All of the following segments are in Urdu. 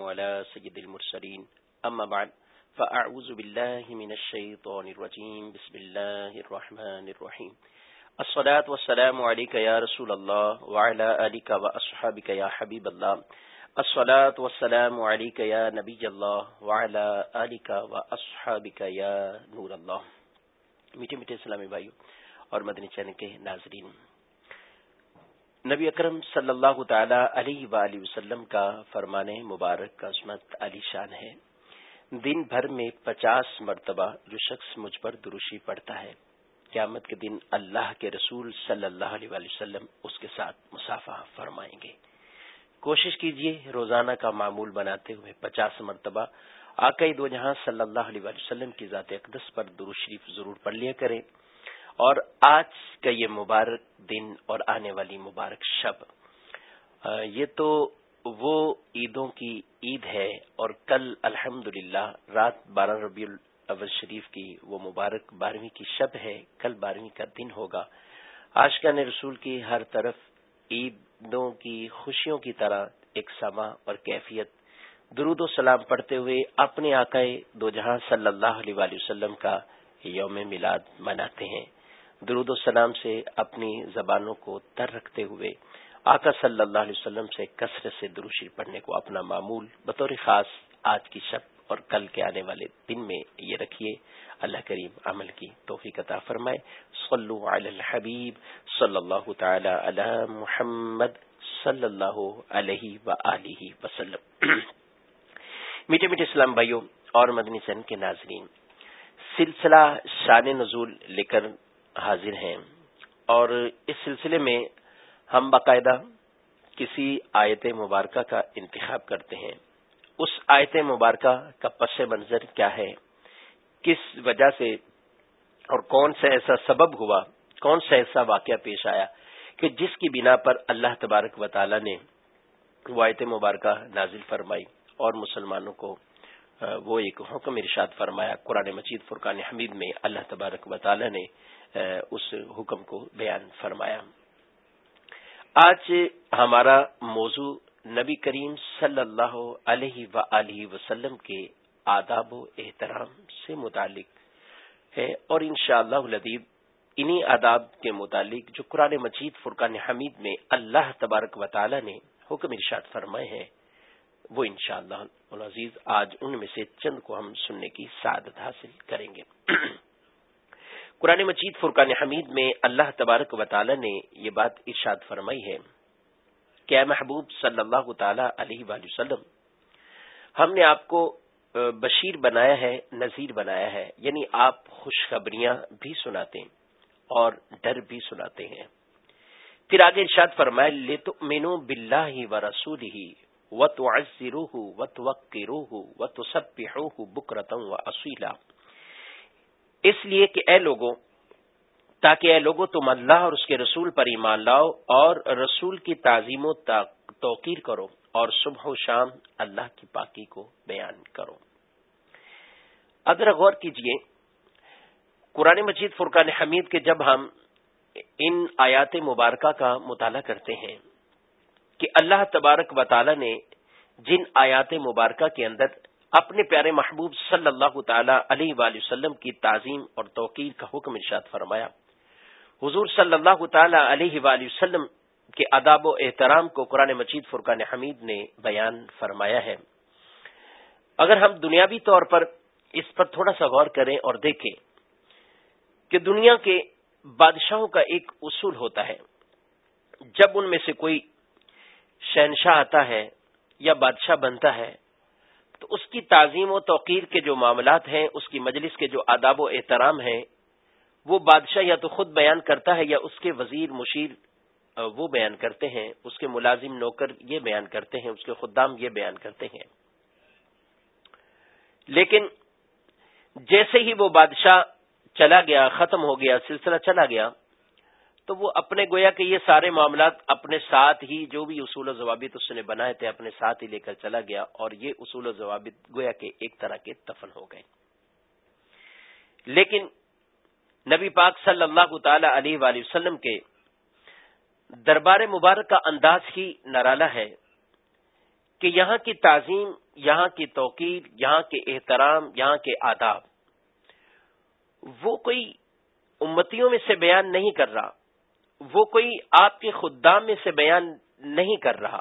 وعلى سيد المرسلين. أما بعد، فأعوذ بالله من الشيطان الرجيم. بسم الله الرحمن الرحيم. الصلاة والسلام عليك يا رسول الله وعلى آلك وأصحابك يا حبيب الله. الصلاة والسلام عليك يا نبي الله وعلى آلك وأصحابك يا نور الله. میٹھے میٹھے اسلامی بھائیو اور مدنی چینل کے ناظرین نبی اکرم صلی اللہ تعالی علیہ وآلہ وسلم کا فرمان مبارک کا عصمت علی شان ہے۔ دن بھر میں پچاس مرتبہ جو شخص مجھ پر دروشی پڑتا ہے، قیامت کے دن اللہ کے رسول صلی اللہ علیہ وآلہ وسلم اس کے ساتھ مسافہ فرمائیں گے۔ کوشش کیجیے روزانہ کا معمول بناتے ہوئے پچاس مرتبہ آکئی دو جہاں صلی اللہ علیہ وآلہ وسلم کی ذات اقدس پر درو شریف ضرور پڑھ لیا کریں۔ اور آج کا یہ مبارک دن اور آنے والی مبارک شب یہ تو وہ عیدوں کی عید ہے اور کل الحمد رات بارہ ربیع الاول شریف کی وہ مبارک بارہویں کی شب ہے، کل بارہویں کا دن ہوگا۔ آج کا رسول کی ہر طرف عیدوں کی خوشیوں کی طرح ایک سما اور کیفیت۔ درود و سلام پڑھتے ہوئے اپنے آقائے دو جہاں صلی اللہ علیہ وسلم کا یوم میلاد مناتے ہیں۔ درود و سلام سے اپنی زبانوں کو تر رکھتے ہوئے آقا صلی اللہ علیہ وسلم سے کثرت سے دروشی پڑھنے کو اپنا معمول بطور خاص آج کی شب اور کل کے آنے والے دن میں یہ رکھیے۔ اللہ کریم عمل کی توفیق عطا فرمائے۔ صلو علی الحبیب صلی اللہ تعالی علی محمد صلی اللہ علیہ و وسلم۔ میٹھے میٹھے اسلام بھائیوں اور مدنی سن کے ناظرین، سلسلہ شان نزول لے کر حاضر ہیں۔ اور اس سلسلے میں ہم باقاعدہ کسی آیت مبارکہ کا انتخاب کرتے ہیں۔ اس آیت مبارکہ کا پس منظر کیا ہے؟ کس وجہ سے اور کون سا ایسا سبب ہوا؟ کون سا ایسا واقعہ پیش آیا کہ جس کی بنا پر اللہ تبارک و تعالی نے وہ آیت مبارکہ نازل فرمائی اور مسلمانوں کو وہ ایک حکم ارشاد فرمایا، قرآن مجید فرقان حمید میں اللہ تبارک و تعالی نے اس حکم کو بیان فرمایا۔ آج ہمارا موضوع نبی کریم صلی اللہ علیہ و وسلم کے آداب و احترام سے متعلق ہے، اور انشاءاللہ شاء اللہ انہی آداب کے متعلق جو قرآن مجید فرقان حمید میں اللہ تبارک و تعالی نے حکم ارشاد فرمائے ہیں، وہ انشاءاللہ اللہ عزیز آج ان میں سے چند کو ہم سننے کی سعادت حاصل کریں گے۔ قرآن مجید فرقان حمید میں اللہ تبارک و تعالی نے یہ بات ارشاد فرمائی ہے کہ اے محبوب صلی اللہ تعالی علیہ وآلہ وسلم، ہم نے آپ کو بشیر بنایا ہے، نذیر بنایا ہے یعنی آپ خوشخبریاں بھی سناتے ہیں اور ڈر بھی سناتے ہیں۔ پھر آگے ارشاد فرمائے لے تو مینو بلّہ ہی و رسول ہی و تو روح و تو وق روح و تو سب بکرتم و اصیلا۔ اس لیے کہ اے لوگوں، تاکہ اے لوگوں تم اللہ اور اس کے رسول پر ایمان لاؤ اور رسول کی تعظیم و توقیر کرو اور صبح و شام اللہ کی پاکی کو بیان کرو۔ اگر غور کیجیے، قرآن مجید فرقان حمید کے جب ہم ان آیات مبارکہ کا مطالعہ کرتے ہیں کہ اللہ تبارک و تعالی نے جن آیات مبارکہ کے اندر اپنے پیارے محبوب صلی اللہ تعالی علیہ وآلہ وسلم کی تعظیم اور توقیر کا حکم ارشاد فرمایا۔ حضور صلی اللہ تعالی علیہ وآلہ وسلم کے اداب و احترام کو قرآن مجید فرقان حمید نے بیان فرمایا ہے۔ اگر ہم دنیاوی طور پر اس پر تھوڑا سا غور کریں اور دیکھیں کہ دنیا کے بادشاہوں کا ایک اصول ہوتا ہے۔ جب ان میں سے کوئی شہنشاہ آتا ہے یا بادشاہ بنتا ہے تو اس کی تعظیم و توقیر کے جو معاملات ہیں، اس کی مجلس کے جو آداب و احترام ہیں، وہ بادشاہ یا تو خود بیان کرتا ہے یا اس کے وزیر، مشیر وہ بیان کرتے ہیں۔ اس کے ملازم نوکر یہ بیان کرتے ہیں، اس کے خدام یہ بیان کرتے ہیں۔ لیکن جیسے ہی وہ بادشاہ چلا گیا، ختم ہو گیا، سلسلہ چلا گیا تو وہ اپنے گویا کہ یہ سارے معاملات اپنے ساتھ ہی جو بھی اصول و ضوابط اس نے بنائے تھے اپنے ساتھ ہی لے کر چلا گیا اور یہ اصول و ضوابط گویا کہ ایک طرح کے تفن ہو گئے۔ لیکن نبی پاک صلی اللہ تعالی علیہ وآلہ وسلم کے دربار مبارک کا انداز ہی نرالا ہے کہ یہاں کی تعظیم، یہاں کی توقیر، یہاں کے احترام، یہاں کے آداب، وہ کوئی امتیوں میں سے بیان نہیں کر رہا۔ وہ کوئی آپ کے خدام میں سے بیان نہیں کر رہا۔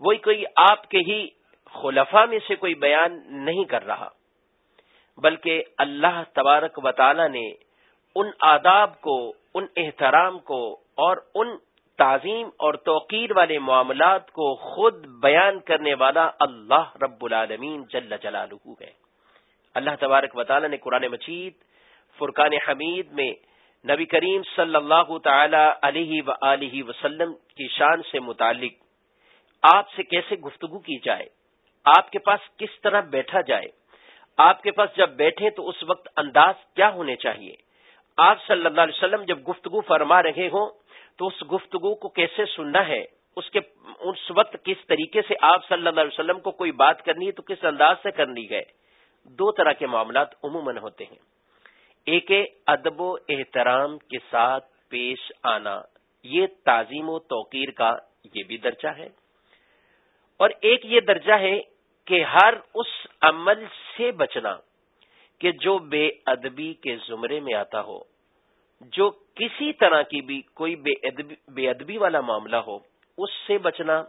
وہی کوئی آپ کے ہی خلفا میں سے کوئی بیان نہیں کر رہا۔ بلکہ اللہ تبارک و تعالی نے ان آداب کو، ان احترام کو اور ان تعظیم اور توقیر والے معاملات کو خود بیان کرنے والا اللہ رب العالمین جل جلالہ ہے۔ اللہ تبارک و تعالی نے قرآن مجید، فرقان حمید میں نبی کریم صلی اللہ تعالی علیہ و وسلم کی شان سے متعلق آپ سے کیسے گفتگو کی جائے؟ آپ کے پاس کس طرح بیٹھا جائے؟ آپ کے پاس جب بیٹھے تو اس وقت انداز کیا ہونے چاہیے؟ آپ صلی اللہ علیہ وسلم جب گفتگو فرما رہے ہوں تو اس گفتگو کو کیسے سننا ہے؟ اس کے اس وقت کس طریقے سے آپ صلی اللہ علیہ وسلم کو کوئی بات کرنی ہے تو کس انداز سے کرنی ہے؟ دو طرح کے معاملات عموماً ہوتے ہیں۔ ایک ادب و احترام کے ساتھ پیش آنا۔ یہ تعظیم و توقیر کا یہ بھی درجہ ہے۔ اور ایک یہ درجہ ہے کہ ہر اس عمل سے بچنا کہ جو بے ادبی کے زمرے میں آتا ہو، جو کسی طرح کی بھی کوئی بے ادبی بے ادبی والا معاملہ ہو، اس سے بچنا،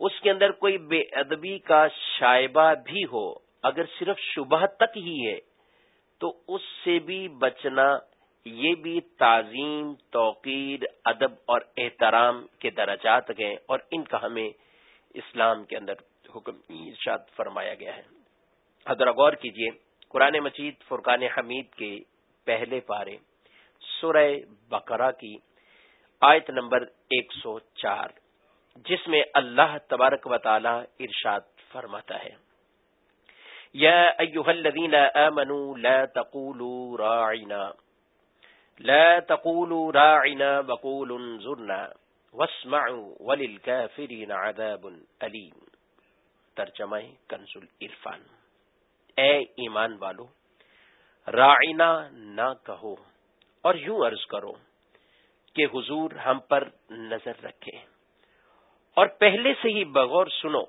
اس کے اندر کوئی بے ادبی کا شائبہ بھی ہو، اگر صرف شبہ تک ہی ہے تو اس سے بھی بچنا یہ بھی تعظیم، توقیر، ادب اور احترام کے درجات گئے اور ان کا ہمیں اسلام کے اندر حکم، ارشاد فرمایا گیا ہے۔ حضرت غور کیجیے قرآن مجید فرقان حمید کے پہلے پارے، سورہ بقرہ کی آیت نمبر ایک سو چار، جس میں اللہ تبارک و تعالی ارشاد فرماتا ہے۔ یا ایوہ الذین آمنوا لا تقولوا راعنا. لا تقولوا راعنا وقولوا انظرنا. واسمعوا وللكافرین عذاب علیم ترجمہ کنز الارفان اے ایمان والو، راعنا نہ کہو اور یوں عرض کرو کہ حضور ہم پر نظر رکھے اور پہلے سے ہی بغور سنو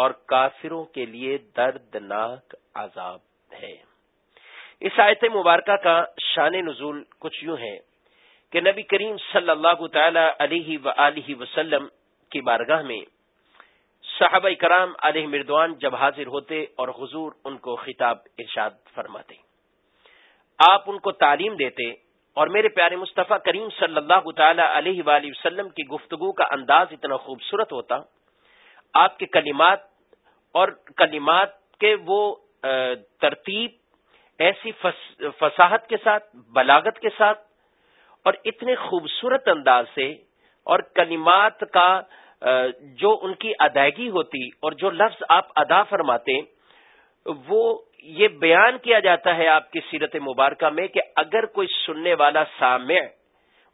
اور کافروں کے لیے دردناک عذاب ہے۔ اس آیت مبارکہ کا شان نزول کچھ یوں ہے کہ نبی کریم صلی اللہ تعالی علیہ و وسلم کی بارگاہ میں صحابہ کرام علیہ مردوان جب حاضر ہوتے اور حضور ان کو خطاب ارشاد فرماتے۔ آپ ان کو تعلیم دیتے اور میرے پیارے مصطفیٰ کریم صلی اللہ تعالی علیہ وآلہ وسلم کی گفتگو کا انداز اتنا خوبصورت ہوتا، آپ کے کلمات اور کلمات کے وہ ترتیب، ایسی فصاحت کے ساتھ، بلاغت کے ساتھ، اور اتنے خوبصورت انداز سے، اور کلمات کا جو ان کی ادائیگی ہوتی اور جو لفظ آپ ادا فرماتے، وہ یہ بیان کیا جاتا ہے آپ کی سیرت مبارکہ میں کہ اگر کوئی سننے والا سامع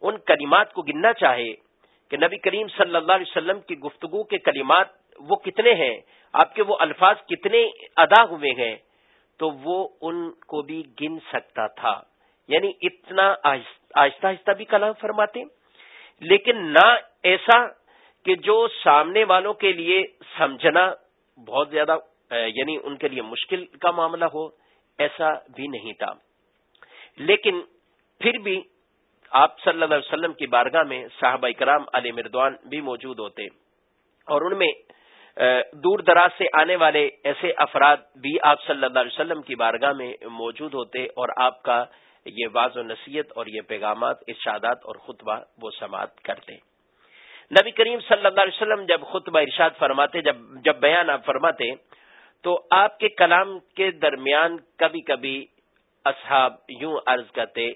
ان کلمات کو گننا چاہے کہ نبی کریم صلی اللہ علیہ وسلم کی گفتگو کے کلمات وہ کتنے ہیں؟ آپ کے وہ الفاظ کتنے ادا ہوئے ہیں؟ تو وہ ان کو بھی گن سکتا تھا۔ یعنی اتنا آہستہ آہستہ بھی کلام فرماتے لیکن نہ ایسا کہ جو سامنے والوں کے لیے سمجھنا بہت زیادہ یعنی ان کے لیے مشکل کا معاملہ ہو، ایسا بھی نہیں تھا۔ لیکن پھر بھی آپ صلی اللہ علیہ وسلم کی بارگاہ میں صحابہ کرام علی مردوان بھی موجود ہوتے اور ان میں دور دراز سے آنے والے ایسے افراد بھی آپ صلی اللہ علیہ وسلم کی بارگاہ میں موجود ہوتے اور آپ کا یہ واض و نصیحت اور یہ پیغامات، ارشادات اور خطبہ وہ سماعت کرتے۔ نبی کریم صلی اللہ علیہ وسلم جب خطبہ ارشاد فرماتے، جب جب بیان آپ فرماتے، تو آپ کے کلام کے درمیان کبھی کبھی اصحاب یوں عرض کرتے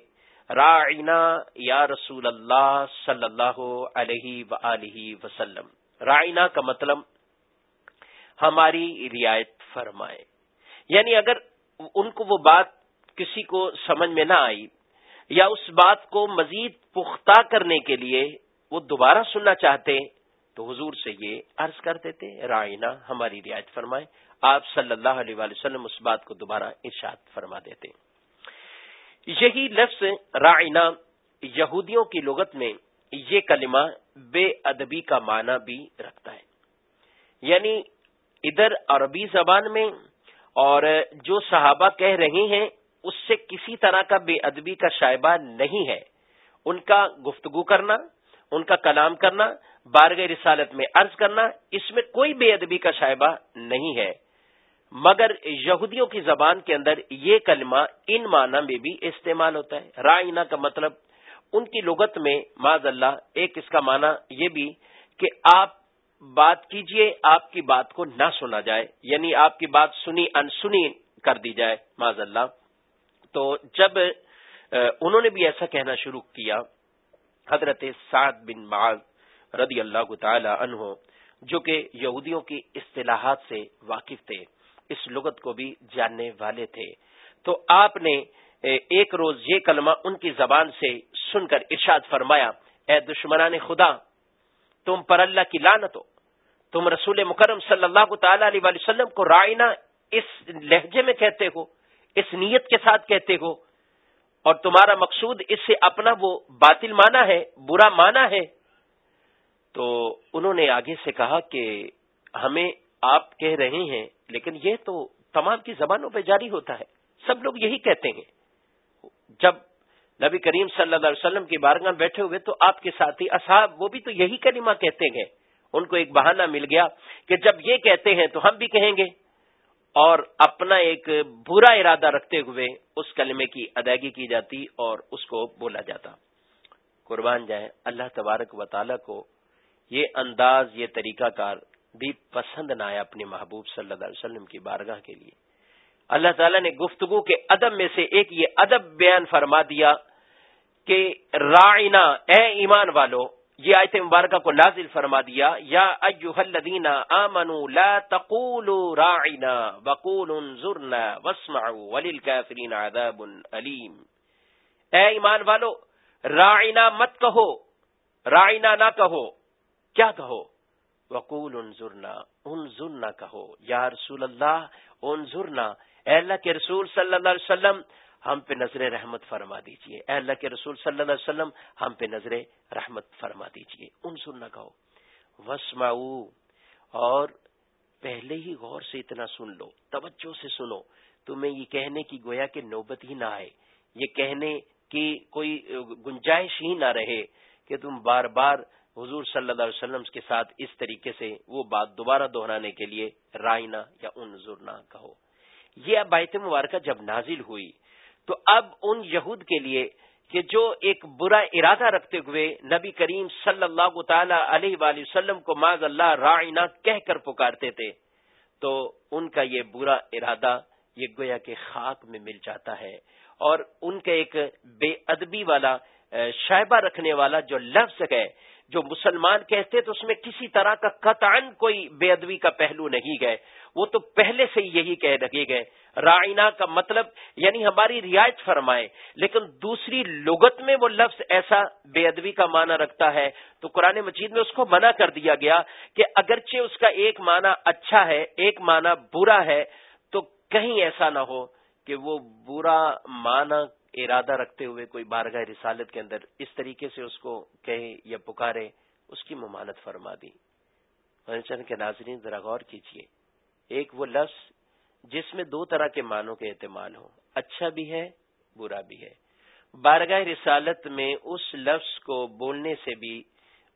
رائنا یا رسول اللہ صلی اللہ علیہ وسلم۔ رائنا کا مطلب ہماری رعایت فرمائے۔ یعنی اگر ان کو وہ بات کسی کو سمجھ میں نہ آئی یا اس بات کو مزید پختہ کرنے کے لیے وہ دوبارہ سننا چاہتے تو حضور سے یہ عرض کر دیتے رائنا ہماری رعایت فرمائے۔ آپ صلی اللہ علیہ وآلہ وسلم اس بات کو دوبارہ ارشاد فرما دیتے۔ یہی لفظ رائنا یہودیوں کی لغت میں یہ کلمہ بے ادبی کا معنی بھی رکھتا ہے۔ یعنی ادھر عربی زبان میں اور جو صحابہ کہہ رہے ہیں، اس سے کسی طرح کا بے ادبی کا شائبہ نہیں ہے۔ ان کا گفتگو کرنا، ان کا کلام کرنا، بارگاہ رسالت میں عرض کرنا، اس میں کوئی بے ادبی کا شائبہ نہیں ہے۔ مگر یہودیوں کی زبان کے اندر یہ کلمہ ان معنی میں بھی استعمال ہوتا ہے۔ رائنا کا مطلب ان کی لغت میں معذ اللہ ایک اس کا معنی یہ بھی کہ آپ بات کیجیے، آپ کی بات کو نہ سنا جائے یعنی آپ کی بات سنی انسنی کر دی جائے معذ اللہ تو جب انہوں نے بھی ایسا کہنا شروع کیا، حضرت سعد بن معاذ رضی اللہ تعالی عنہ، جو کہ یہودیوں کی اصطلاحات سے واقف تھے۔ اس لغت کو بھی جاننے والے تھے۔ تو آپ نے ایک روز یہ کلمہ ان کی زبان سے سن کر ارشاد فرمایا، اے دشمنان خدا، تم پر اللہ کی لانت ہو تم رسول مکرم صلی اللہ تعالی علیہ وسلم کو رائنا اس لہجے میں کہتے ہو، اس نیت کے ساتھ کہتے ہو، اور تمہارا مقصود اس سے اپنا وہ باطل مانا ہے، برا مانا ہے۔ تو انہوں نے آگے سے کہا کہ ہمیں آپ کہہ رہے ہیں، لیکن یہ تو تمام کی زبانوں پہ جاری ہوتا ہے۔ سب لوگ یہی کہتے ہیں۔ جب نبی کریم صلی اللہ علیہ وسلم کی بارگاہ بیٹھے ہوئے تو آپ کے ساتھی اصحاب، وہ بھی تو یہی کلمہ کہتے ہیں۔ ان کو ایک بہانہ مل گیا کہ جب یہ کہتے ہیں تو ہم بھی کہیں گے۔ اور اپنا ایک برا ارادہ رکھتے ہوئے اس کلمے کی ادائیگی کی جاتی اور اس کو بولا جاتا۔ قربان جائے اللہ تبارک و تعالی کو یہ انداز، یہ طریقہ کار بھی پسند نہ آیا اپنے محبوب صلی اللہ علیہ وسلم کی بارگاہ کے لیے۔ اللہ تعالیٰ نے گفتگو کے ادب میں سے ایک یہ ادب بیان فرما دیا کہ رائنا اے ایمان والو، یہ آیت مبارکہ کو نازل فرما دیا، یا الذین آمنوا لا تقولوا راعنا وقولوا انظرنا واسمعوا وللکافرین عذاب علیم اے ایمان والو راعنا مت کہو راعنا نہ کہو، کیا کہو؟ وقول انظرنا انظرنا کہو، یا رسول اللہ، انظرنا، اے اللہ کے رسول صلی اللہ علیہ وسلم، ہم پہ نظر رحمت فرما دیجیے۔ اے اللہ کے رسول صلی اللہ علیہ وسلم، ہم پہ نظر رحمت فرما دیجیے۔ ان کہو۔ وسماؤ اور پہلے ہی غور سے اتنا سن لو، توجہ سے سنو۔ تمہیں یہ کہنے کی گویا کہ نوبت ہی نہ آئے۔ یہ کہنے کی کوئی گنجائش ہی نہ رہے کہ تم بار بار حضور صلی اللہ علیہ وسلم کے ساتھ اس طریقے سے وہ بات دوبارہ دہرانے کے لیے رائنا یا ان ضرور کہو۔ یہ اب آیت مبارکہ جب نازل ہوئی تو اب ان یہود کے لیے کہ جو ایک برا ارادہ رکھتے ہوئے نبی کریم صلی اللہ تعالی علیہ وآلہ وسلم کو معذ اللہ رائنا کہہ کر پکارتے تھے تو ان کا یہ برا ارادہ یہ گویا کہ خاک میں مل جاتا ہے اور ان کا ایک بے ادبی والا شائبہ رکھنے والا جو لفظ ہے جو مسلمان کہتے تو اس میں کسی طرح کا قطعا کوئی بے ادبی کا پہلو نہیں گئے۔ وہ تو پہلے سے یہی کہہ رکھے گئے۔ رائنا کا مطلب یعنی ہماری رعایت فرمائے، لیکن دوسری لغت میں وہ لفظ ایسا بے ادبی کا معنی رکھتا ہے۔ تو قرآن مجید میں اس کو منع کر دیا گیا کہ اگرچہ اس کا ایک معنی اچھا ہے، ایک معنی برا ہے، تو کہیں ایسا نہ ہو کہ وہ برا معنی ارادہ رکھتے ہوئے کوئی بارگاہ رسالت کے اندر اس طریقے سے اس کو کہے یا پکارے، اس کی ممانت فرما دی۔ چند کے ناظرین، ذرا غور کیجیے ایک وہ لفظ جس میں دو طرح کے معنوں کے اہتمال ہوں۔ اچھا بھی ہے، برا بھی ہے۔ بارگاہ رسالت میں اس لفظ کو بولنے سے بھی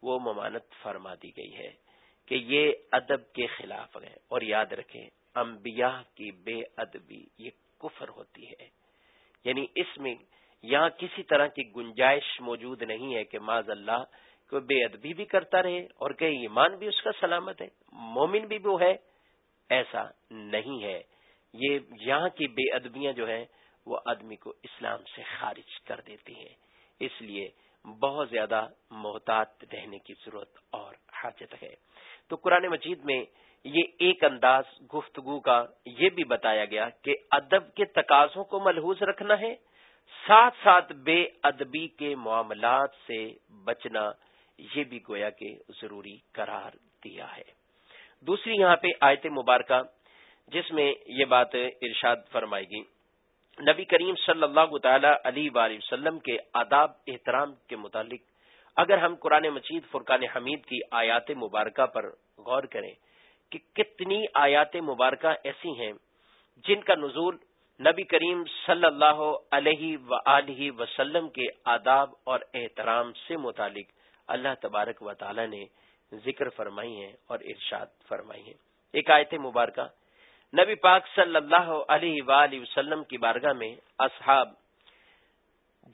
وہ ممانت فرما دی گئی ہے کہ یہ ادب کے خلاف ہے۔ اور یاد رکھیں، انبیاء کی بے ادبی، یہ یعنی اس میں یہاں کسی طرح کی گنجائش موجود نہیں ہے کہ معذ اللہ کو بے ادبی بھی کرتا رہے اور کہ ایمان بھی اس کا سلامت ہے، مومن بھی وہ ہے، ایسا نہیں ہے۔ یہ یہاں کی بے ادبیاں جو ہیں، وہ آدمی کو اسلام سے خارج کر دیتی ہیں۔ اس لیے بہت زیادہ محتاط رہنے کی ضرورت اور حاجت ہے۔ تو قرآن مجید میں یہ ایک انداز گفتگو کا یہ بھی بتایا گیا کہ ادب کے تقاضوں کو ملحوظ رکھنا ہے، ساتھ ساتھ بے ادبی کے معاملات سے بچنا یہ بھی گویا کہ ضروری قرار دیا ہے۔ دوسری یہاں پہ آیت مبارکہ جس میں یہ بات ارشاد فرمائے گی نبی کریم صلی اللہ تعالی علی وسلم کے آداب احترام کے متعلق اگر ہم قرآن مجید فرقان حمید کی آیات مبارکہ پر غور کریں کہ کتنی آیات مبارکہ ایسی ہیں جن کا نزول نبی کریم صلی اللہ علیہ و وسلم کے آداب اور احترام سے متعلق اللہ تبارک و تعالی نے ذکر فرمائی ہیں اور ارشاد فرمائی ہیں۔ ایک آیت مبارکہ۔ نبی پاک صلی اللہ علیہ وآلہ وسلم کی بارگاہ میں اصحاب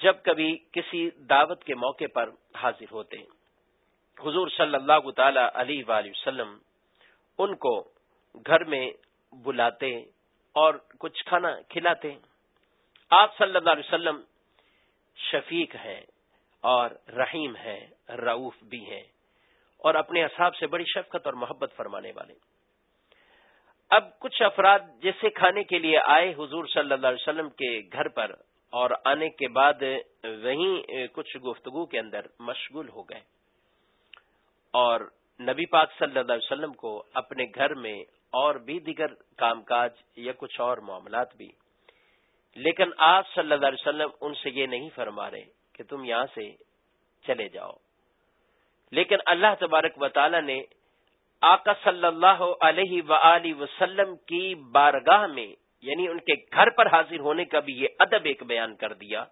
جب کبھی کسی دعوت کے موقع پر حاضر ہوتے ہیں۔ حضور صلی اللہ تعالی علیہ وآلہ وسلم ان کو گھر میں بلاتے اور کچھ کھانا کھلاتے۔ آپ صلی اللہ علیہ وسلم شفیق ہیں اور رحیم ہیں رعوف بھی ہیں اور اپنے اصحاب سے بڑی شفقت اور محبت فرمانے والے۔ اب کچھ افراد جیسے کھانے کے لیے آئے حضور صلی اللہ علیہ وسلم کے گھر پر اور آنے کے بعد وہیں کچھ گفتگو کے اندر مشغول ہو گئے۔ اور نبی پاک صلی اللہ علیہ وسلم کو اپنے گھر میں اور بھی دیگر کام کاج یا کچھ اور معاملات بھی۔ لیکن آپ صلی اللہ علیہ وسلم ان سے یہ نہیں فرما رہے کہ تم یہاں سے چلے جاؤ۔ لیکن اللہ تبارک و تعالی نے آقا صلی اللہ علیہ و وسلم کی بارگاہ میں یعنی ان کے گھر پر حاضر ہونے کا بھی یہ ادب ایک بیان کر دیا۔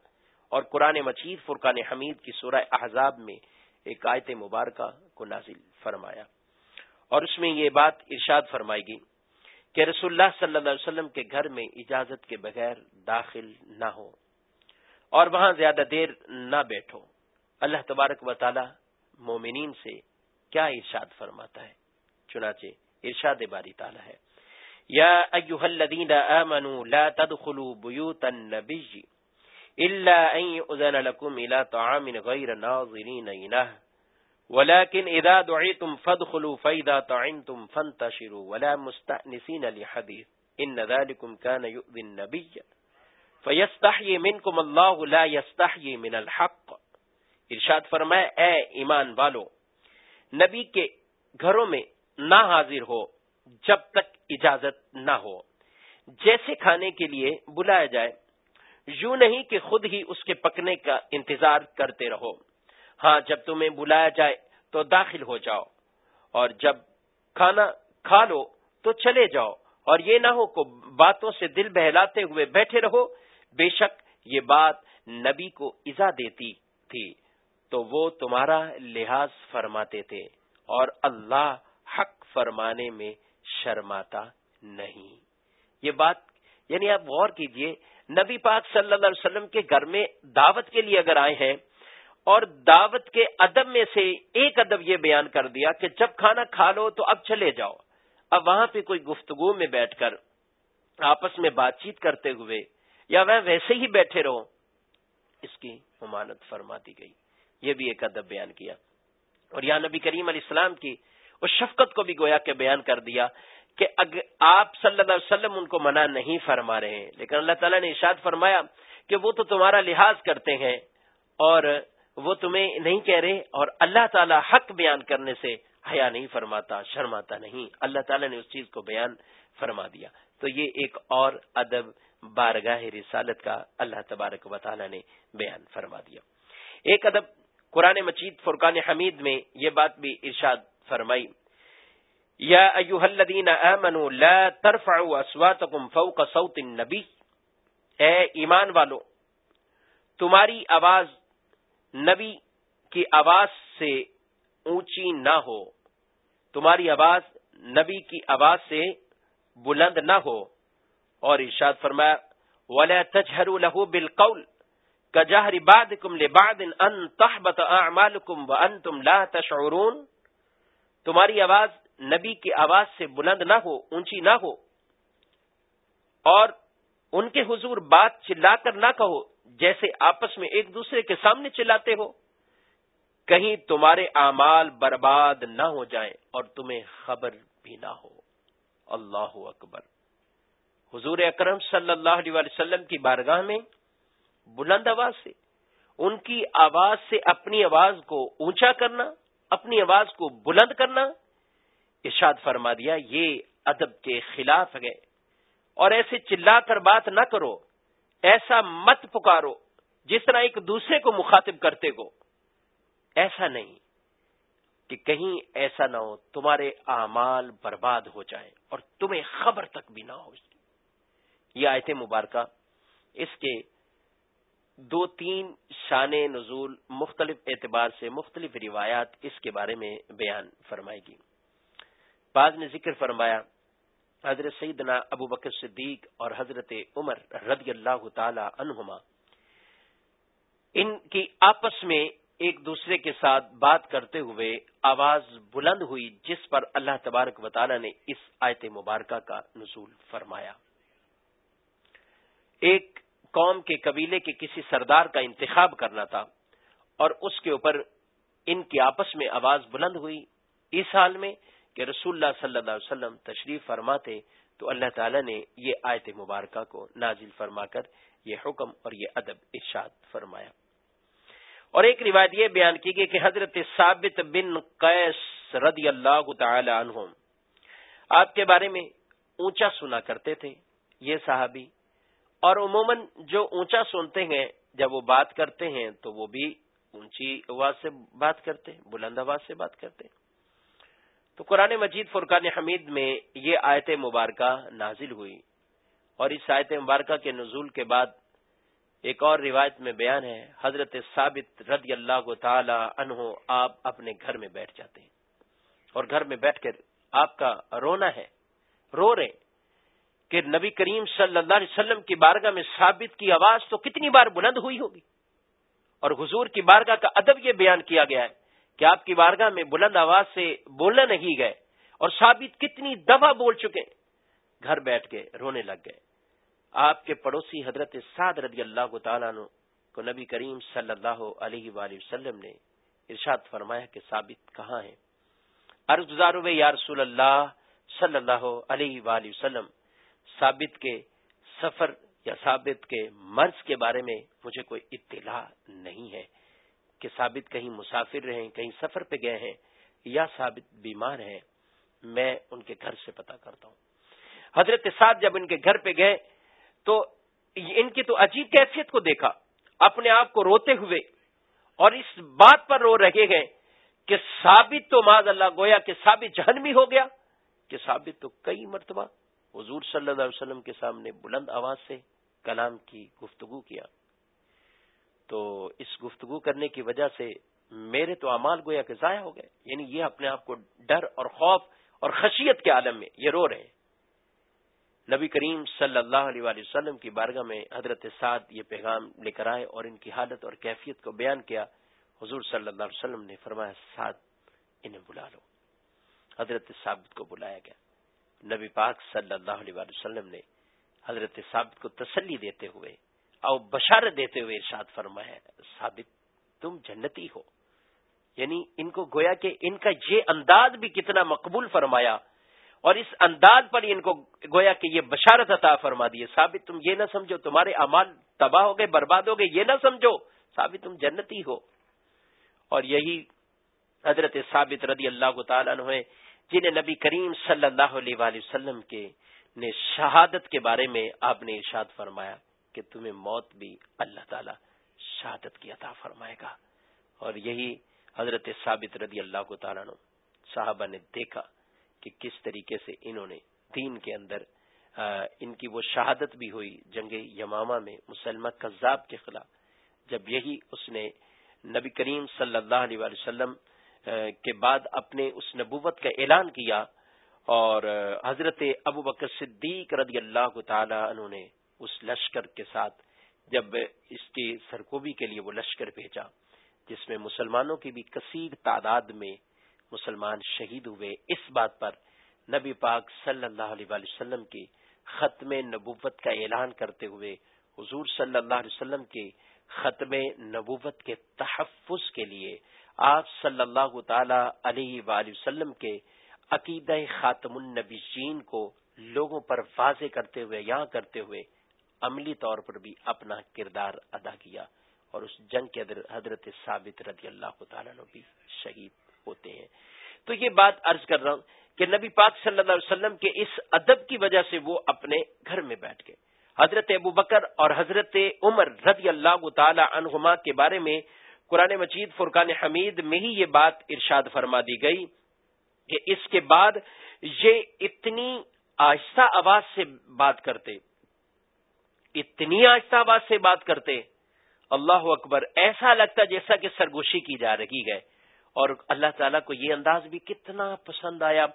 اور قرآن مچید فرقان حمید کی سورہ احزاب میں ایک آیت مبارکہ کو نازل فرمایا۔ اور اس میں یہ بات ارشاد فرمائے گی کہ رسول اللہ صلی اللہ علیہ وسلم کے گھر میں اجازت کے بغیر داخل نہ ہو اور وہاں زیادہ دیر نہ بیٹھو۔ اللہ تبارک و تعالی مومنین سے کیا ارشاد فرماتا ہے؟ چنانچہ ارشاد باری تعالی ہے۔ یا ایوہ الذین آمنوا لا تدخلوا بیوت النبی۔ الا ان یؤذن لکم الى طعام غیر ناظرین اینہ ولكن اذا دعيتم فادخلوا فاذا طعنتم فانتشروا ولا مستأنسين لحديث. ان ذلكم كان يؤذي النبي. فيستحيي منكم الله لا يستحيي من الحق. ارشاد فرمائے، اے ایمان والو، نبی کے گھروں میں نہ حاضر ہو، جب تک اجازت نہ ہو۔ جیسے کھانے کے لیے بلایا جائے یوں نہیں کہ خود ہی اس کے پکنے کا انتظار کرتے رہو۔ ہاں جب تمہیں بلایا جائے تو داخل ہو جاؤ، اور جب کھانا کھا لو تو چلے جاؤ، اور یہ نہ ہو کو باتوں سے دل بہلاتے ہوئے بیٹھے رہو۔ بے شک یہ بات نبی کو ایزا دیتی تھی، تو وہ تمہارا لحاظ فرماتے تھے، اور اللہ حق فرمانے میں شرماتا نہیں۔ یہ بات یعنی آپ غور کیجیے نبی پاک صلی اللہ علیہ وسلم کے گھر میں دعوت کے لیے اگر آئے ہیں اور دعوت کے ادب میں سے ایک ادب یہ بیان کر دیا کہ جب کھانا کھا لو تو اب چلے جاؤ۔ اب وہاں پہ کوئی گفتگو میں بیٹھ کر آپس میں بات چیت کرتے ہوئے یا وہ ویسے ہی بیٹھے رہو، اس کی ممانت فرما دی گئی۔ یہ بھی ایک ادب بیان کیا۔ اور یا نبی کریم علیہ السلام کی اس شفقت کو بھی گویا کہ بیان کر دیا کہ آپ صلی اللہ علیہ وسلم ان کو منع نہیں فرما رہے ہیں۔ لیکن اللہ تعالیٰ نے ارشاد فرمایا کہ وہ تو تمہارا لحاظ کرتے ہیں اور وہ تمہیں نہیں کہہ رہے اور اللہ تعالیٰ حق بیان کرنے سے حیا نہیں فرماتا، شرماتا نہیں۔ اللہ تعالیٰ نے اس چیز کو بیان فرما دیا۔ تو یہ ایک اور ادب بارگاہ رسالت کا اللہ تبارک و تعالیٰ نے بیان فرما دیا۔ ایک ادب قرآن مجید فرقان حمید میں یہ بات بھی ارشاد فرمائی۔ یا ایوہ الذین آمنوا لا ترفعوا اصواتکم فوق صوت النبی۔ اے ایمان والو، تمہاری آواز نبی کی آواز سے اونچی نہ ہو۔ تمہاری آواز نبی کی آواز سے بلند نہ ہو۔ اور ارشاد فرمایا، ولا تجهروا له بالقول كجهر بعضكم لبعض ان تحبط اعمالكم وانتم لا تشعرون۔ تمہاری آواز نبی کی آواز سے بلند نہ ہو، اونچی نہ ہو۔ اور ان کے حضور بات چلا کر نہ کہو، جیسے آپس میں ایک دوسرے کے سامنے چلاتے ہو۔ کہیں تمہارے اعمال برباد نہ ہو جائیں اور تمہیں خبر بھی نہ ہو۔ اللہ اکبر۔ حضور اکرم صلی اللہ علیہ وسلم کی بارگاہ میں بلند آواز سے، ان کی آواز سے اپنی آواز کو اونچا کرنا، اپنی آواز کو بلند کرنا ارشاد فرما دیا، یہ ادب کے خلاف ہے۔ اور ایسے چلا کر بات نہ کرو، ایسا مت پکارو جس طرح ایک دوسرے کو مخاطب کرتے ہو۔ ایسا نہیں کہ کہیں ایسا نہ ہو، تمہارے اعمال برباد ہو جائیں اور تمہیں خبر تک بھی نہ ہو۔ یہ آیت مبارکہ، اس کے دو تین شان نزول مختلف اعتبار سے مختلف روایات اس کے بارے میں بیان فرمائے گی۔ بعض نے ذکر فرمایا، حضرت سیدنا ابو بکر صدیق اور حضرت عمر رضی اللہ تعالی عنہما۔ ان کی آپس میں ایک دوسرے کے ساتھ بات کرتے ہوئے آواز بلند ہوئی، جس پر اللہ تبارک و تعالی نے اس آیت مبارکہ کا نزول فرمایا۔ ایک قوم کے قبیلے کے کسی سردار کا انتخاب کرنا تھا اور اس کے اوپر ان کی آپس میں آواز بلند ہوئی۔ اس حال میں کہ رسول اللہ صلی اللہ علیہ وسلم تشریف فرماتے تو اللہ تعالی نے یہ آیت مبارکہ کو نازل فرما کر یہ حکم اور یہ ادب ارشاد فرمایا۔ اور ایک روایت یہ بیان کی گئی کہ حضرت ثابت بن قیس رضی اللہ تعالی عنہ آپ کے بارے میں اونچا سنا کرتے تھے، یہ صحابی۔ اور عموماً جو اونچا سنتے ہیں، جب وہ بات کرتے ہیں تو وہ بھی اونچی آواز سے بات کرتے، بلند آواز سے بات کرتے۔ تو قرآن مجید فرقان حمید میں یہ آیت مبارکہ نازل ہوئی اور اس آیت مبارکہ کے نزول کے بعد ایک اور روایت میں بیان ہے، حضرت ثابت رضی اللہ کو تعالی عنہ آپ اپنے گھر میں بیٹھ جاتے ہیں اور گھر میں بیٹھ کر آپ کا رونا ہے، رو رہے کہ نبی کریم صلی اللہ علیہ وسلم کی بارگاہ میں ثابت کی آواز تو کتنی بار بلند ہوئی ہوگی اور حضور کی بارگاہ کا ادب یہ بیان کیا گیا ہے کہ آپ کی بارگاہ میں بلند آواز سے بولنا نہیں گئے اور ثابت کتنی دفعہ بول چکے گھر بیٹھ کے رونے لگ گئے۔ آپ کے پڑوسی حضرت سعد رضی اللہ تعالیٰ کو نبی کریم صلی اللہ علیہ وآلہ وسلم نے ارشاد فرمایا کہ ثابت کہاں ہے عرض گزارو یا رسول اللہ صلی اللہ علیہ وآلہ وسلم، ثابت کے سفر یا ثابت کے مرض کے بارے میں مجھے کوئی اطلاع نہیں ہے۔ کہ ثابت کہیں مسافر رہے کہیں سفر پہ گئے ہیں یا ثابت بیمار ہیں، میں ان کے گھر سے پتا کرتا ہوں۔ حضرت صاحب جب ان کے گھر پہ گئے تو ان کی تو عجیب کیفیت کو دیکھا۔ اپنے آپ کو روتے ہوئے اور اس بات پر رو رہے گئے کہ ثابت تو ماض اللہ، گویا کہ ثابت جہنمی ہو گیا، کہ ثابت تو کئی مرتبہ حضور صلی اللہ علیہ وسلم کے سامنے بلند آواز سے کلام کی گفتگو کیا۔ تو اس گفتگو کرنے کی وجہ سے میرے تو امال گویا کہ ضائع ہو گئے۔ یعنی یہ اپنے آپ کو ڈر اور خوف اور خشیت کے عالم میں یہ رو رہے ہیں۔ نبی کریم صلی اللہ علیہ وآلہ وسلم کی بارگاہ میں حضرت سعد یہ پیغام لے کر آئے اور ان کی حالت اور کیفیت کو بیان کیا۔ حضور صلی اللہ علیہ وسلم نے فرمایا، سعد، انہیں بلا لو۔ حضرت ثابت کو بلایا گیا۔ نبی پاک صلی اللہ علیہ وسلم نے حضرت ثابت کو تسلی دیتے ہوئے اور بشارت دیتے ہوئے ارشاد فرمایا ثابت، تم جنتی ہو۔ یعنی ان کو گویا کہ ان کا یہ انداز بھی کتنا مقبول فرمایا، اور اس انداز پر ان کو گویا کہ یہ بشارت عطا فرما دیے۔ ثابت، تم یہ نہ سمجھو، تمہارے اعمال تباہ ہو گئے، برباد ہو گئے، یہ نہ سمجھو۔ ثابت، تم جنتی ہو۔ اور یہی حضرت ثابت رضی اللہ تعالیٰ عنہ جنہیں نبی کریم صلی اللہ علیہ وآلہ وسلم کے نے شہادت کے بارے میں آپ نے ارشاد فرمایا۔ کہ تمہیں موت بھی اللہ تعالی شہادت کی عطا فرمائے گا۔ اور یہی حضرت ثابت رضی اللہ کو تعالیٰ نے صحابہ نے دیکھا کہ کس طریقے سے انہوں نے دین کے اندر ان کی وہ شہادت بھی ہوئی جنگ یمامہ میں مسلمہ کذاب کے خلاف۔ جب یہی اس نے نبی کریم صلی اللہ علیہ وسلم کے بعد اپنے اس نبوت کا اعلان کیا اور حضرت ابو بکر صدیق رضی اللہ تعالی عنہ نے اس لشکر کے ساتھ، جب اس کی سرکوبی کے لیے وہ لشکر بھیجا، جس میں مسلمانوں کی بھی کثیر تعداد میں مسلمان شہید ہوئے۔ اس بات پر نبی پاک صلی اللہ علیہ وسلم کی ختم نبوت کا اعلان کرتے ہوئے، حضور صلی اللہ علیہ وسلم کے ختم نبوت کے تحفظ کے لیے آپ صلی اللہ تعالی علیہ وآلہ وسلم کے عقیدہ خاتم النبی جین کو لوگوں پر واضح کرتے ہوئے، یہاں کرتے ہوئے عملی طور پر بھی اپنا کردار ادا کیا اور اس جنگ کے حضرت ثابت رضی اللہ تعالیٰ بھی شہید ہوتے ہیں۔ تو یہ بات عرض کر رہا ہوں کہ نبی پاک صلی اللہ علیہ وسلم کے اس ادب کی وجہ سے وہ اپنے گھر میں بیٹھ گئے۔ حضرت ابو بکر اور حضرت عمر رضی اللہ تعالی عنہما کے بارے میں قرآن مجید فرقان حمید میں ہی یہ بات ارشاد فرما دی گئی کہ اس کے بعد یہ اتنی آہستہ آواز سے بات کرتے اتنی آہستہ آواز سے بات کرتے، اللہ اکبر، ایسا لگتا جیسا کہ سرگوشی کی جا رہی ہے۔ اور اللہ تعالیٰ کو یہ انداز بھی کتنا پسند آیا۔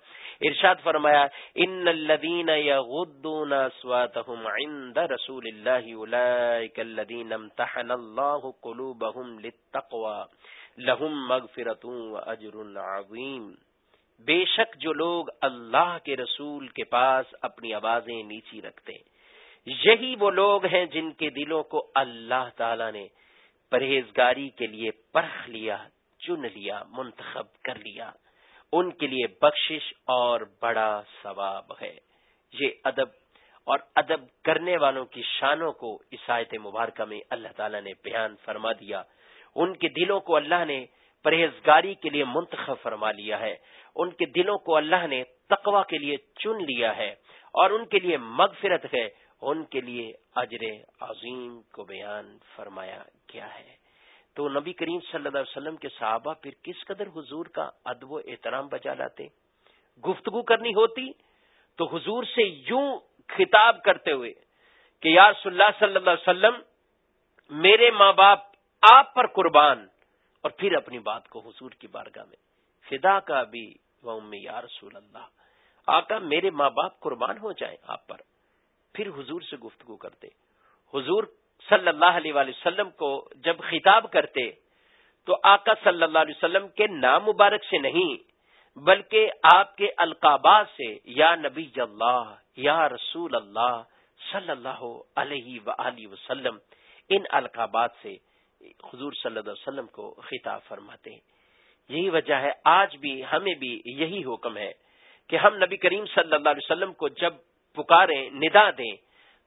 ارشاد فرمایا، ان الذين يغضون اصواتهم عند رسول الله اولئك الذين امتحن الله قلوبهم للتقوى لهم مغفرة واجر عظيم بے شک جو لوگ اللہ کے رسول کے پاس اپنی آوازیں نیچی رکھتے یہی وہ لوگ ہیں جن کے دلوں کو اللہ تعالی نے پرہیزگاری کے لیے پرکھ لیا، چن لیا، منتخب کر لیا۔ ان کے لیے بخشش اور بڑا ثواب ہے۔ یہ ادب اور ادب کرنے والوں کی شانوں کو عیسائیت مبارکہ میں اللہ تعالی نے بیان فرما دیا۔ ان کے دلوں کو اللہ نے پرہیزگاری کے لیے منتخب فرما لیا ہے۔ ان کے دلوں کو اللہ نے تقوا کے لیے چن لیا ہے۔ اور ان کے لیے مغفرت ہے۔ ان کے لیے اجر عظیم کو بیان فرمایا گیا ہے۔ تو نبی کریم صلی اللہ علیہ وسلم کے صحابہ پھر کس قدر حضور کا ادب و احترام بجا لاتے؟ گفتگو کرنی ہوتی تو حضور سے یوں خطاب کرتے ہوئے کہ یا اللہ صلی اللہ علیہ وسلم، میرے ماں باپ آپ پر قربان، اور پھر اپنی بات کو حضور کی بارگاہ میں، فدا کا بھی، وہ یا رسول اللہ، آقا میرے ماں باپ قربان ہو جائیں آپ پر۔ پھر حضور سے گفتگو کرتے۔ حضور صلی اللہ علیہ وسلم کو جب خطاب کرتے، تو آقا صلی اللہ علیہ وسلم کے نام مبارک سے نہیں، بلکہ آپ کے القابات سے، یا نبی اللہ، یا رسول اللہ صلی اللہ علیہ و وسلم، ان القابات سے حضور صلی اللہ علیہ وسلم کو خطاب فرماتے ہیں۔ یہی وجہ ہے، آج بھی، ہمیں بھی یہی حکم ہے کہ ہم نبی کریم صلی اللہ علیہ وسلم کو جب پکاریں، ندا دیں۔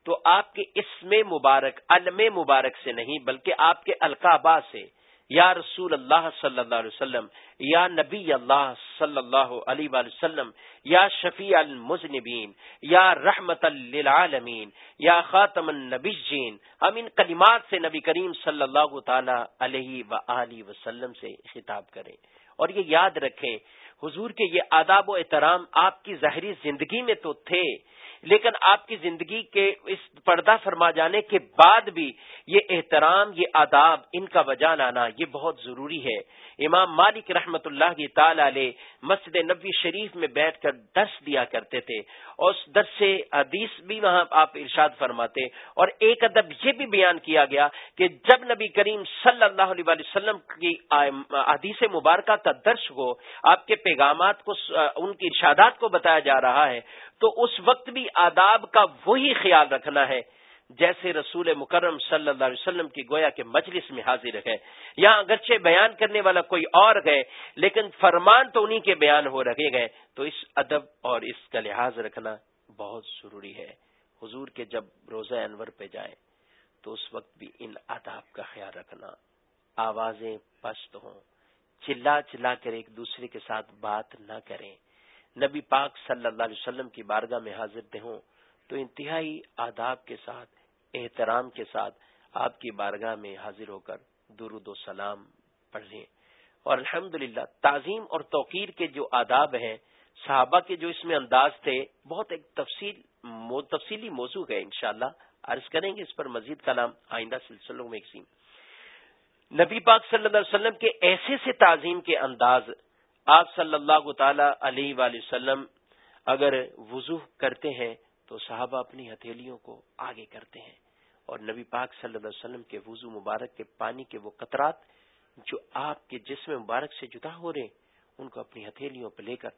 تو آپ کے اسم مبارک، علم مبارک سے نہیں، بلکہ آپ کے القابا سے۔ یا رسول اللہ صلی اللہ علیہ وسلم، یا نبی اللہ صلی اللہ علیہ وآلہ وسلم، یا شفیع المزنبین یا رحمت للعالمین، یا خاتم النبیین۔ ہم ان کلمات سے نبی کریم صلی اللہ تعالی علیہ و وسلم سے خطاب کریں۔ اور یہ یاد رکھیں، حضور کے یہ آداب و احترام آپ کی ظاہری زندگی میں تو تھے لیکن آپ کی زندگی کے اس پردہ فرما جانے کے بعد بھی یہ احترام، یہ آداب، ان کا وجہ لانا یہ بہت ضروری ہے۔ امام مالک رحمت اللہ کی تعالی علیہ مسجد نبی شریف میں بیٹھ کر درس دیا کرتے تھے۔ اور اس درس سے حدیث بھی وہاں آپ ارشاد فرماتے اور ایک ادب یہ بھی بیان کیا گیا کہ جب نبی کریم صلی اللہ علیہ وسلم کی حدیث مبارکہ کا درس ہو، آپ کے پیغامات کو، ان کی ارشادات کو بتایا جا رہا ہے، تو اس وقت بھی آداب کا وہی خیال رکھنا ہے۔ جیسے رسول مکرم صلی اللہ علیہ وسلم کی گویا کے مجلس میں حاضر ہے۔ یہاں اگرچہ بیان کرنے والا کوئی اور گئے لیکن فرمان تو انہی کے بیان ہو رکھے گئے تو اس ادب اور اس کا لحاظ رکھنا بہت ضروری ہے۔ حضور کے جب روزہ انور پہ جائے تو اس وقت بھی ان آداب کا خیال رکھنا۔ آوازیں پست ہوں۔ چلا چلا کر ایک دوسرے کے ساتھ بات نہ کریں۔ نبی پاک صلی اللہ علیہ وسلم کی بارگاہ میں حاضر ہوں، تو انتہائی آداب کے ساتھ احترام کے ساتھ آپ کی بارگاہ میں حاضر ہو کر درود و سلام پڑھیں۔ اور الحمد تعظیم اور توقیر کے جو آداب ہیں، صحابہ کے جو اس میں انداز تھے، بہت ایک تفصیل تفصیلی موضوع ہے انشاءاللہ۔ عرض کریں گے اس پر مزید کلام آئندہ سلسلوں میں نبی پاک صلی اللہ علیہ وسلم کے ایسے سے تعظیم کے انداز آپ صلی اللہ تعالی علیہ وآلہ وسلم اگر وضو کرتے ہیں تو صحابہ اپنی ہتھیلیوں کو آگے کرتے ہیں۔ اور نبی پاک صلی اللہ علیہ وسلم کے وضو مبارک کے پانی کے وہ قطرات جو آپ کے جسم مبارک سے جدا ہو رہے ان کو اپنی ہتھیلیوں پہ لے کر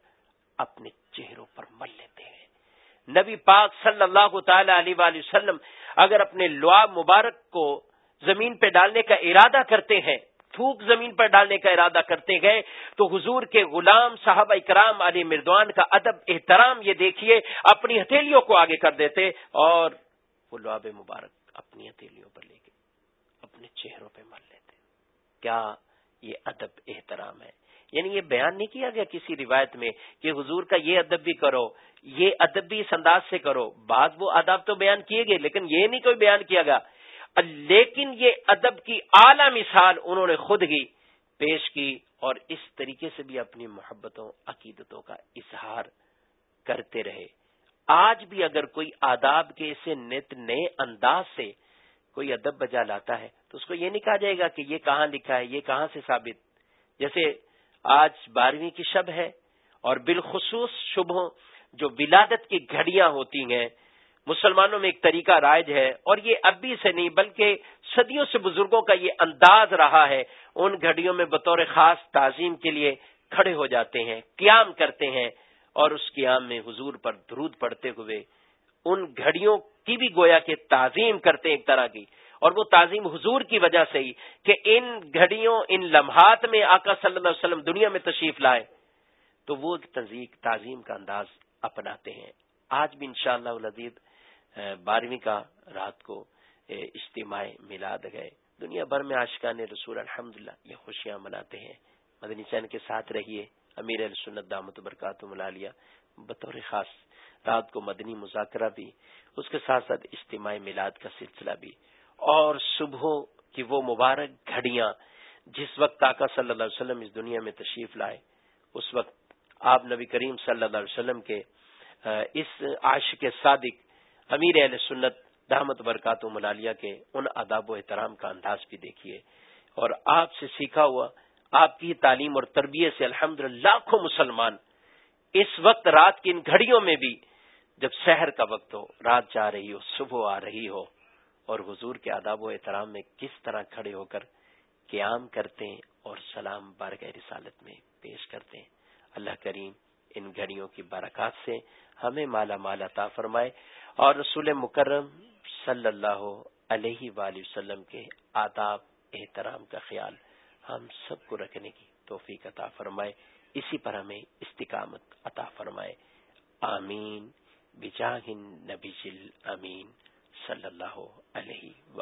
اپنے چہروں پر مل لیتے ہیں۔ نبی پاک صلی اللہ تعالی علیہ وآلہ وسلم اگر اپنے لعاب مبارک کو زمین پہ ڈالنے کا ارادہ کرتے ہیں، تھوک زمین پر ڈالنے کا ارادہ کرتے گئے تو حضور کے غلام صاحب اکرام علی مردوان کا ادب، احترام یہ دیکھیے، اپنی ہتھیلیوں کو آگے کر دیتے اور وہ لعاب مبارک اپنی ہتھیلیوں پر لے کے، اپنے چہروں پہ مر لیتے۔ کیا یہ ادب احترام ہے؟ یعنی یہ بیان نہیں کیا گیا کسی روایت میں کہ حضور کا یہ ادب بھی کرو، یہ ادب بھی اس انداز سے کرو۔ بعض وہ ادب تو بیان کیے گئے، لیکن یہ نہیں کوئی بیان کیا گیا۔ لیکن یہ ادب کی اعلی مثال انہوں نے خود ہی پیش کی اور اس طریقے سے بھی اپنی محبتوں، عقیدتوں کا اظہار کرتے رہے۔ آج بھی اگر کوئی آداب کے اسے نت نئے انداز سے کوئی ادب بجا لاتا ہے، تو اس کو یہ نہیں کہا جائے گا کہ یہ کہاں لکھا ہے، یہ کہاں سے ثابت۔ جیسے آج بارہویں کی شب ہے اور بالخصوص شبہوں جو ولادت کی گھڑیاں ہوتی ہیں، مسلمانوں میں ایک طریقہ رائج ہے اور یہ اب بھی سے نہیں، بلکہ صدیوں سے بزرگوں کا یہ انداز رہا ہے۔ ان گھڑیوں میں بطور خاص تعظیم کے لیے کھڑے ہو جاتے ہیں، قیام کرتے ہیں۔ اور اس قیام میں حضور پر درود پڑتے ہوئے ان گھڑیوں کی بھی گویا کہ تعظیم کرتے ہیں ایک طرح کی۔ اور وہ تعظیم حضور کی وجہ سے ہی کہ ان گھڑیوں، ان لمحات میں آقا صلی اللہ علیہ وسلم دنیا میں تشریف لائے۔ تو وہ تزیق تعظیم کا انداز اپناتے ہیں۔ آج بھی انشاءاللہ شاء اللہ بارہویں کا رات کو اجتماع میلاد گئے دنیا بھر میں آشقان رسول الحمد یہ خوشیاں مناتے ہیں۔ مدنی چین کے ساتھ رہیے۔ امیر السنت دامت برکات ملالیہ، بطور خاص رات کو مدنی مذاکرہ بھی، اس کے ساتھ ساتھ اجتماع میلاد کا سلسلہ بھی۔ اور صبح کی وہ مبارک گھڑیاں، جس وقت آقا صلی اللہ علیہ وسلم اس دنیا میں تشریف لائے، اس وقت آپ نبی کریم صلی اللہ علیہ وسلم کے اس عاشق صادق امیر اہل سنت دامت برکات و ملالیہ کے ان اداب و احترام کا انداز بھی دیکھیے۔ اور آپ سے سیکھا ہوا آپ کی تعلیم اور تربیت سے الحمد لاکھوں مسلمان۔ اس وقت رات کی ان گھڑیوں میں بھی جب شہر کا وقت ہو، رات جا رہی ہو، صبح آ رہی ہو، اور حضور کے آداب و احترام میں کس طرح کھڑے ہو کر قیام کرتے ہیں اور سلام بارگاہ رسالت میں پیش کرتے ہیں۔ اللہ کریم ان گھڑیوں کی برکات سے ہمیں مالا مالا تا فرمائے اور رسول مکرم صلی اللہ علیہ وآلہ وسلم کے آداب، احترام کا خیال ہم سب کو رکھنے کی توفیق عطا فرمائے۔ اسی پر ہمیں استقامت عطا فرمائے۔ آمین۔ بجاہ نبی امین صلی اللہ علیہ و